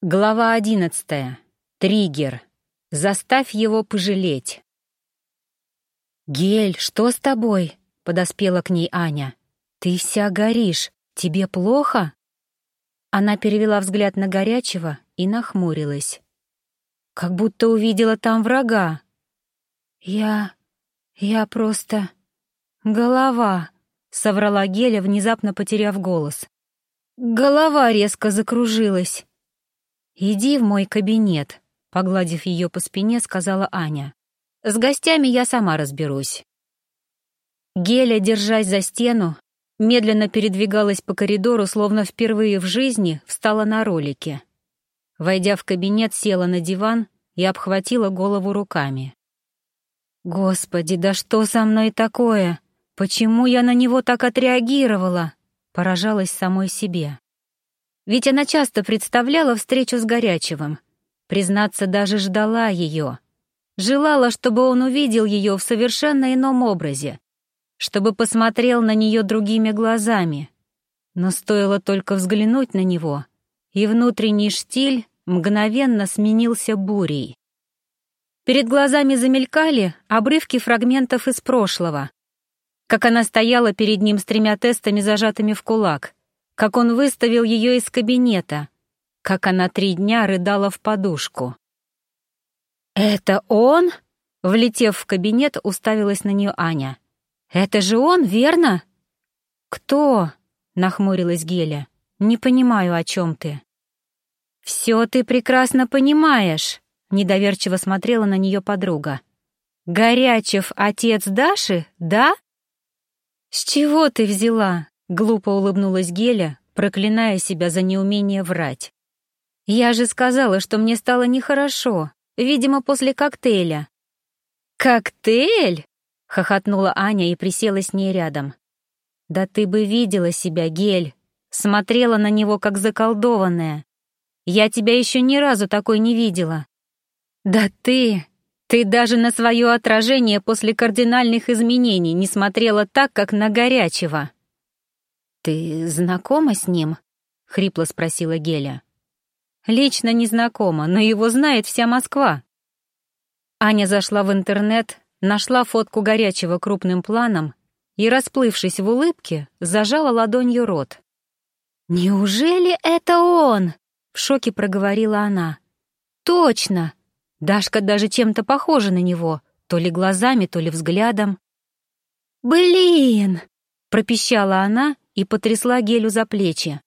Глава одиннадцатая. Триггер. Заставь его пожалеть. «Гель, что с тобой?» — подоспела к ней Аня. «Ты вся горишь. Тебе плохо?» Она перевела взгляд на горячего и нахмурилась. Как будто увидела там врага. «Я... я просто... голова», — соврала Геля, внезапно потеряв голос. Голова резко закружилась. «Иди в мой кабинет», — погладив ее по спине, сказала Аня. «С гостями я сама разберусь». Геля, держась за стену, медленно передвигалась по коридору, словно впервые в жизни встала на ролике. Войдя в кабинет, села на диван и обхватила голову руками. «Господи, да что со мной такое? Почему я на него так отреагировала?» Поражалась самой себе. Ведь она часто представляла встречу с Горячевым. Признаться, даже ждала ее. Желала, чтобы он увидел ее в совершенно ином образе, чтобы посмотрел на нее другими глазами. Но стоило только взглянуть на него, и внутренний штиль мгновенно сменился бурей. Перед глазами замелькали обрывки фрагментов из прошлого, как она стояла перед ним с тремя тестами, зажатыми в кулак — как он выставил ее из кабинета, как она три дня рыдала в подушку. «Это он?» — влетев в кабинет, уставилась на нее Аня. «Это же он, верно?» «Кто?» — нахмурилась Геля. «Не понимаю, о чем ты». «Все ты прекрасно понимаешь», — недоверчиво смотрела на нее подруга. «Горячев отец Даши, да?» «С чего ты взяла?» Глупо улыбнулась Геля, проклиная себя за неумение врать. «Я же сказала, что мне стало нехорошо, видимо, после коктейля». «Коктейль?» — хохотнула Аня и присела с ней рядом. «Да ты бы видела себя, Гель, смотрела на него как заколдованная. Я тебя еще ни разу такой не видела». «Да ты, ты даже на свое отражение после кардинальных изменений не смотрела так, как на горячего». «Ты знакома с ним?» — хрипло спросила Геля. «Лично не знакома, но его знает вся Москва». Аня зашла в интернет, нашла фотку горячего крупным планом и, расплывшись в улыбке, зажала ладонью рот. «Неужели это он?» — в шоке проговорила она. «Точно! Дашка даже чем-то похожа на него, то ли глазами, то ли взглядом». «Блин!» — пропищала она и потрясла Гелю за плечи.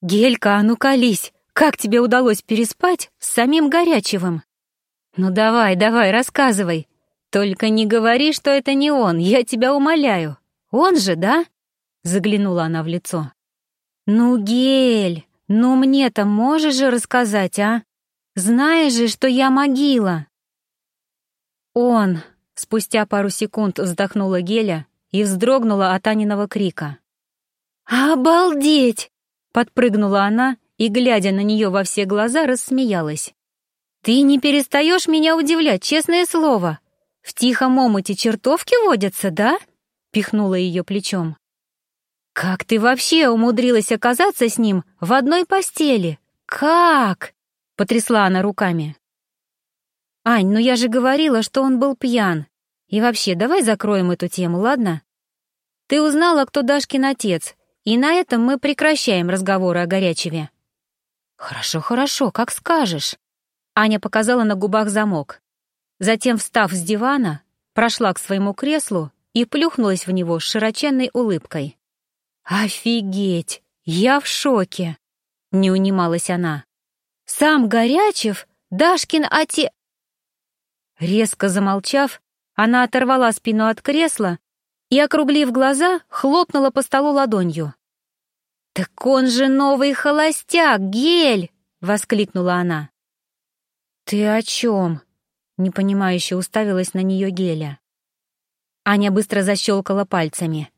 «Гелька, а ну колись! Как тебе удалось переспать с самим Горячевым?» «Ну давай, давай, рассказывай. Только не говори, что это не он, я тебя умоляю. Он же, да?» Заглянула она в лицо. «Ну, Гель, ну мне-то можешь же рассказать, а? Знаешь же, что я могила!» «Он!» — спустя пару секунд вздохнула Геля и вздрогнула от Аниного крика. «Обалдеть!» — подпрыгнула она и, глядя на нее во все глаза, рассмеялась. «Ты не перестаешь меня удивлять, честное слово. В тихом омуте чертовки водятся, да?» — пихнула ее плечом. «Как ты вообще умудрилась оказаться с ним в одной постели? Как?» — потрясла она руками. «Ань, ну я же говорила, что он был пьян. И вообще, давай закроем эту тему, ладно? Ты узнала, кто Дашкин отец, и на этом мы прекращаем разговоры о Горячеве». «Хорошо, хорошо, как скажешь». Аня показала на губах замок. Затем, встав с дивана, прошла к своему креслу и плюхнулась в него с широченной улыбкой. «Офигеть! Я в шоке!» — не унималась она. «Сам Горячев? Дашкин оте...» Резко замолчав, она оторвала спину от кресла и, округлив глаза, хлопнула по столу ладонью. «Так он же новый холостяк, Гель!» — воскликнула она. «Ты о чем?» — непонимающе уставилась на нее Геля. Аня быстро защелкала пальцами.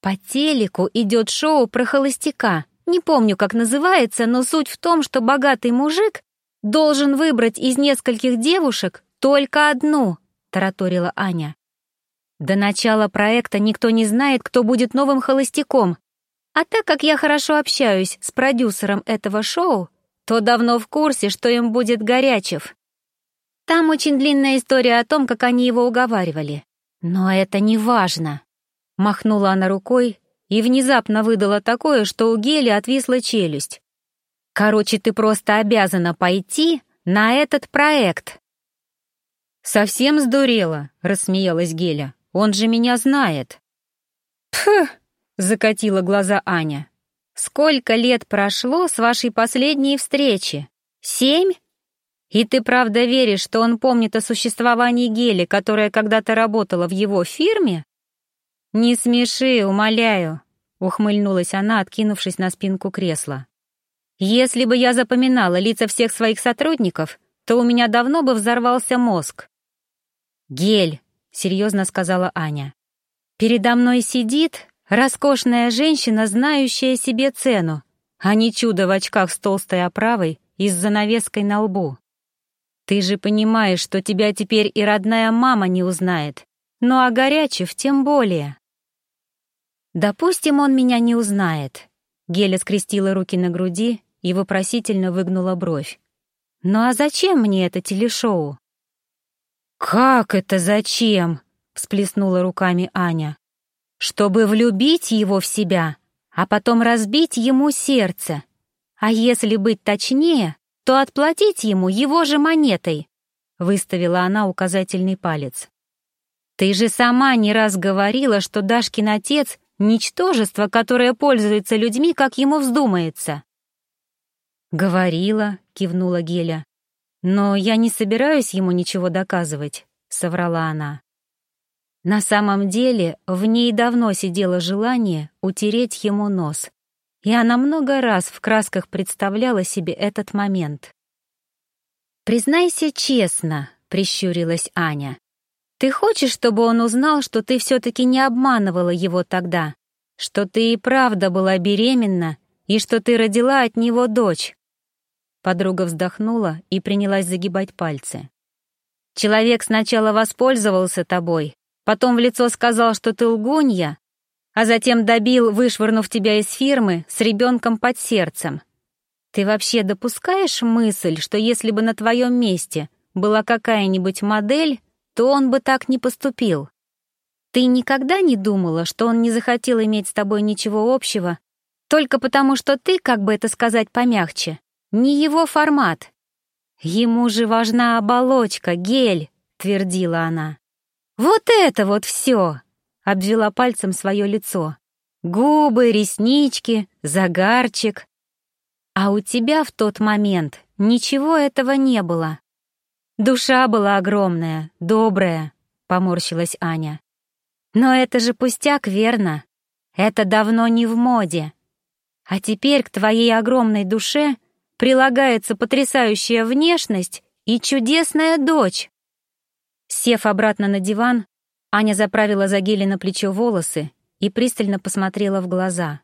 «По телеку идет шоу про холостяка. Не помню, как называется, но суть в том, что богатый мужик должен выбрать из нескольких девушек только одну», — тараторила Аня. До начала проекта никто не знает, кто будет новым холостяком, а так как я хорошо общаюсь с продюсером этого шоу, то давно в курсе, что им будет Горячев. Там очень длинная история о том, как они его уговаривали. Но это не важно. Махнула она рукой и внезапно выдала такое, что у Гели отвисла челюсть. Короче, ты просто обязана пойти на этот проект. «Совсем сдурела?» — рассмеялась Геля. «Он же меня знает». «Пф!» — закатила глаза Аня. «Сколько лет прошло с вашей последней встречи? Семь? И ты правда веришь, что он помнит о существовании Гели, которая когда-то работала в его фирме?» «Не смеши, умоляю», — ухмыльнулась она, откинувшись на спинку кресла. «Если бы я запоминала лица всех своих сотрудников, то у меня давно бы взорвался мозг. «Гель», — серьезно сказала Аня. «Передо мной сидит роскошная женщина, знающая себе цену, а не чудо в очках с толстой оправой и с занавеской на лбу. Ты же понимаешь, что тебя теперь и родная мама не узнает, ну а Горячев тем более». «Допустим, он меня не узнает», — Геля скрестила руки на груди и вопросительно выгнула бровь. «Ну а зачем мне это телешоу?» «Как это зачем?» — всплеснула руками Аня. «Чтобы влюбить его в себя, а потом разбить ему сердце. А если быть точнее, то отплатить ему его же монетой», — выставила она указательный палец. «Ты же сама не раз говорила, что Дашкин отец — ничтожество, которое пользуется людьми, как ему вздумается». «Говорила», — кивнула Геля. «Но я не собираюсь ему ничего доказывать», — соврала она. На самом деле в ней давно сидело желание утереть ему нос, и она много раз в красках представляла себе этот момент. «Признайся честно», — прищурилась Аня. «Ты хочешь, чтобы он узнал, что ты все-таки не обманывала его тогда, что ты и правда была беременна и что ты родила от него дочь?» Подруга вздохнула и принялась загибать пальцы. «Человек сначала воспользовался тобой, потом в лицо сказал, что ты лгунья, а затем добил, вышвырнув тебя из фирмы с ребенком под сердцем. Ты вообще допускаешь мысль, что если бы на твоем месте была какая-нибудь модель, то он бы так не поступил? Ты никогда не думала, что он не захотел иметь с тобой ничего общего, только потому что ты, как бы это сказать помягче, не его формат. Ему же важна оболочка, гель, твердила она. Вот это вот все! Обвела пальцем свое лицо. Губы, реснички, загарчик. А у тебя в тот момент ничего этого не было. Душа была огромная, добрая, поморщилась Аня. Но это же пустяк, верно? Это давно не в моде. А теперь к твоей огромной душе прилагается потрясающая внешность и чудесная дочь. Сев обратно на диван, Аня заправила Загели на плечо волосы и пристально посмотрела в глаза.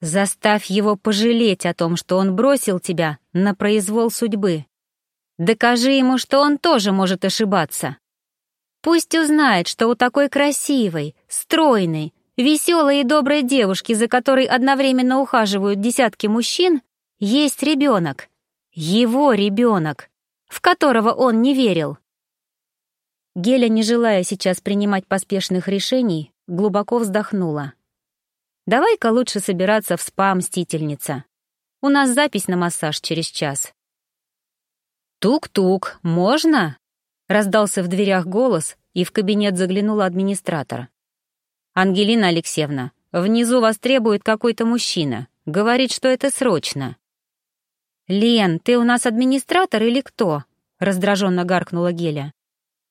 «Заставь его пожалеть о том, что он бросил тебя на произвол судьбы. Докажи ему, что он тоже может ошибаться. Пусть узнает, что у такой красивой, стройной, веселой и доброй девушки, за которой одновременно ухаживают десятки мужчин, есть ребенок, его ребенок, в которого он не верил. Геля, не желая сейчас принимать поспешных решений, глубоко вздохнула. «Давай-ка лучше собираться в спа, мстительница. У нас запись на массаж через час». «Тук-тук, можно?» — раздался в дверях голос, и в кабинет заглянул администратор. «Ангелина Алексеевна, внизу вас требует какой-то мужчина. Говорит, что это срочно». «Лен, ты у нас администратор или кто?» — раздраженно гаркнула Геля.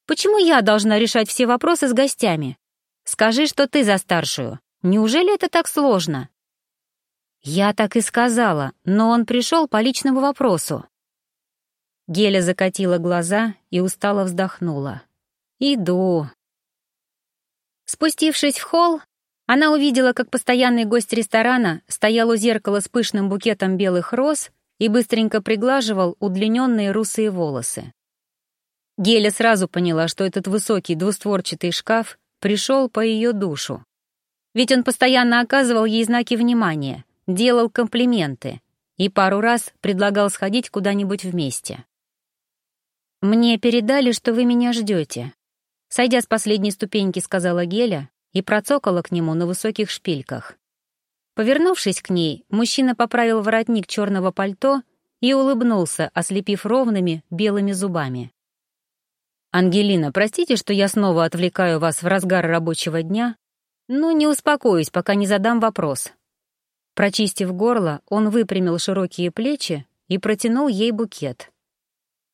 «Почему я должна решать все вопросы с гостями? Скажи, что ты за старшую. Неужели это так сложно?» «Я так и сказала, но он пришел по личному вопросу». Геля закатила глаза и устало вздохнула. «Иду». Спустившись в холл, она увидела, как постоянный гость ресторана стоял у зеркала с пышным букетом белых роз и быстренько приглаживал удлиненные русые волосы. Геля сразу поняла, что этот высокий двустворчатый шкаф пришел по ее душу. Ведь он постоянно оказывал ей знаки внимания, делал комплименты, и пару раз предлагал сходить куда-нибудь вместе. «Мне передали, что вы меня ждете», — сойдя с последней ступеньки, сказала Геля и процокала к нему на высоких шпильках. Повернувшись к ней, мужчина поправил воротник черного пальто и улыбнулся, ослепив ровными белыми зубами. «Ангелина, простите, что я снова отвлекаю вас в разгар рабочего дня, но не успокоюсь, пока не задам вопрос». Прочистив горло, он выпрямил широкие плечи и протянул ей букет.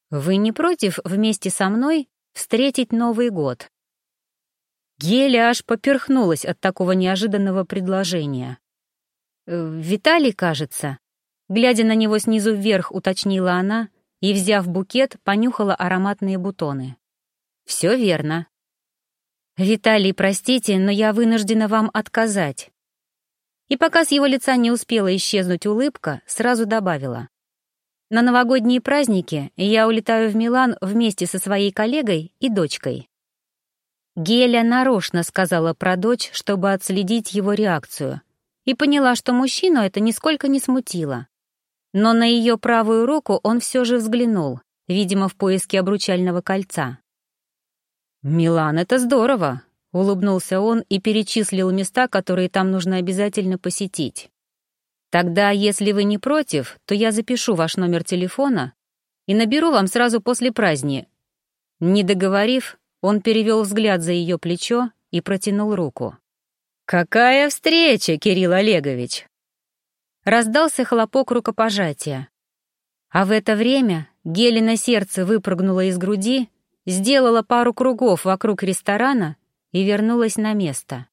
«Вы не против вместе со мной встретить Новый год?» Геля аж поперхнулась от такого неожиданного предложения. «Э, «Виталий, кажется», Глядя на него снизу вверх, уточнила она и, взяв букет, понюхала ароматные бутоны. «Все верно». «Виталий, простите, но я вынуждена вам отказать». И пока с его лица не успела исчезнуть улыбка, сразу добавила. «На новогодние праздники я улетаю в Милан вместе со своей коллегой и дочкой». Геля нарочно сказала про дочь, чтобы отследить его реакцию, и поняла, что мужчину это нисколько не смутило. Но на ее правую руку он все же взглянул, видимо, в поиске обручального кольца. «Милан, это здорово!» — улыбнулся он и перечислил места, которые там нужно обязательно посетить. «Тогда, если вы не против, то я запишу ваш номер телефона и наберу вам сразу после праздника». Не договорив, он перевел взгляд за ее плечо и протянул руку. «Какая встреча, Кирилл Олегович!» Раздался хлопок рукопожатия. А в это время Гелина сердце выпрыгнуло из груди, сделала пару кругов вокруг ресторана и вернулась на место.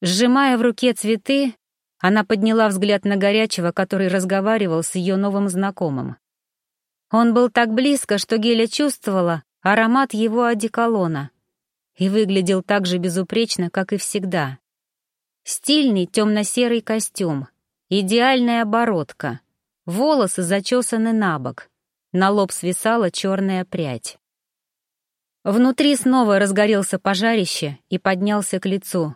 Сжимая в руке цветы, она подняла взгляд на горячего, который разговаривал с ее новым знакомым. Он был так близко, что Геля чувствовала аромат его одеколона и выглядел так же безупречно, как и всегда. Стильный темно-серый костюм, Идеальная оборотка. Волосы зачесаны на бок. На лоб свисала черная прядь. Внутри снова разгорелся пожарище и поднялся к лицу.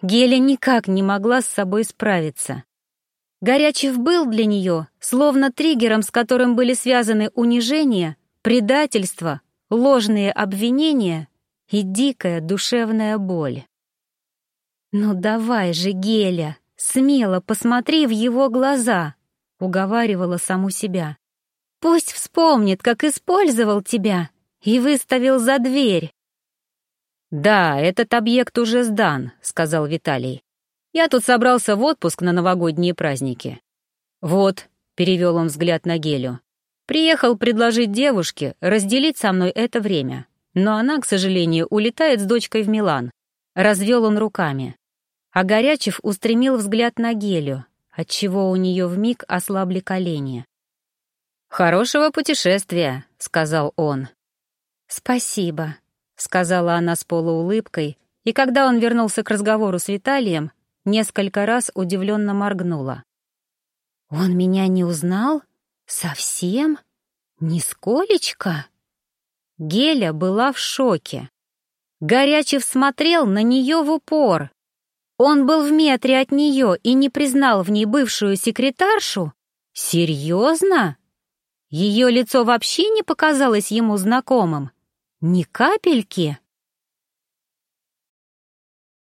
Геля никак не могла с собой справиться. Горячев был для нее словно триггером, с которым были связаны унижение, предательство, ложные обвинения и дикая душевная боль. «Ну давай же, Геля!» Смело посмотри в его глаза, уговаривала саму себя. Пусть вспомнит, как использовал тебя и выставил за дверь. «Да, этот объект уже сдан», — сказал Виталий. «Я тут собрался в отпуск на новогодние праздники». «Вот», — перевел он взгляд на Гелю, «приехал предложить девушке разделить со мной это время, но она, к сожалению, улетает с дочкой в Милан». Развел он руками а Горячев устремил взгляд на Гелю, отчего у нее вмиг ослабли колени. «Хорошего путешествия», — сказал он. «Спасибо», — сказала она с полуулыбкой, и когда он вернулся к разговору с Виталием, несколько раз удивленно моргнула. «Он меня не узнал? Совсем? Нисколечко?» Геля была в шоке. Горячев смотрел на нее в упор, он был в метре от нее и не признал в ней бывшую секретаршу? Серьезно? Ее лицо вообще не показалось ему знакомым? Ни капельки?